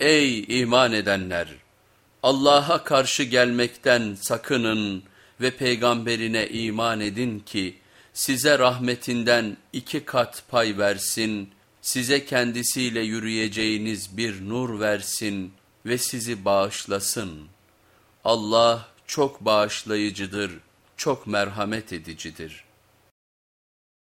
Ey iman edenler! Allah'a karşı gelmekten sakının ve peygamberine iman edin ki size rahmetinden iki kat pay versin, size kendisiyle yürüyeceğiniz bir nur versin ve sizi bağışlasın. Allah çok bağışlayıcıdır, çok merhamet edicidir.''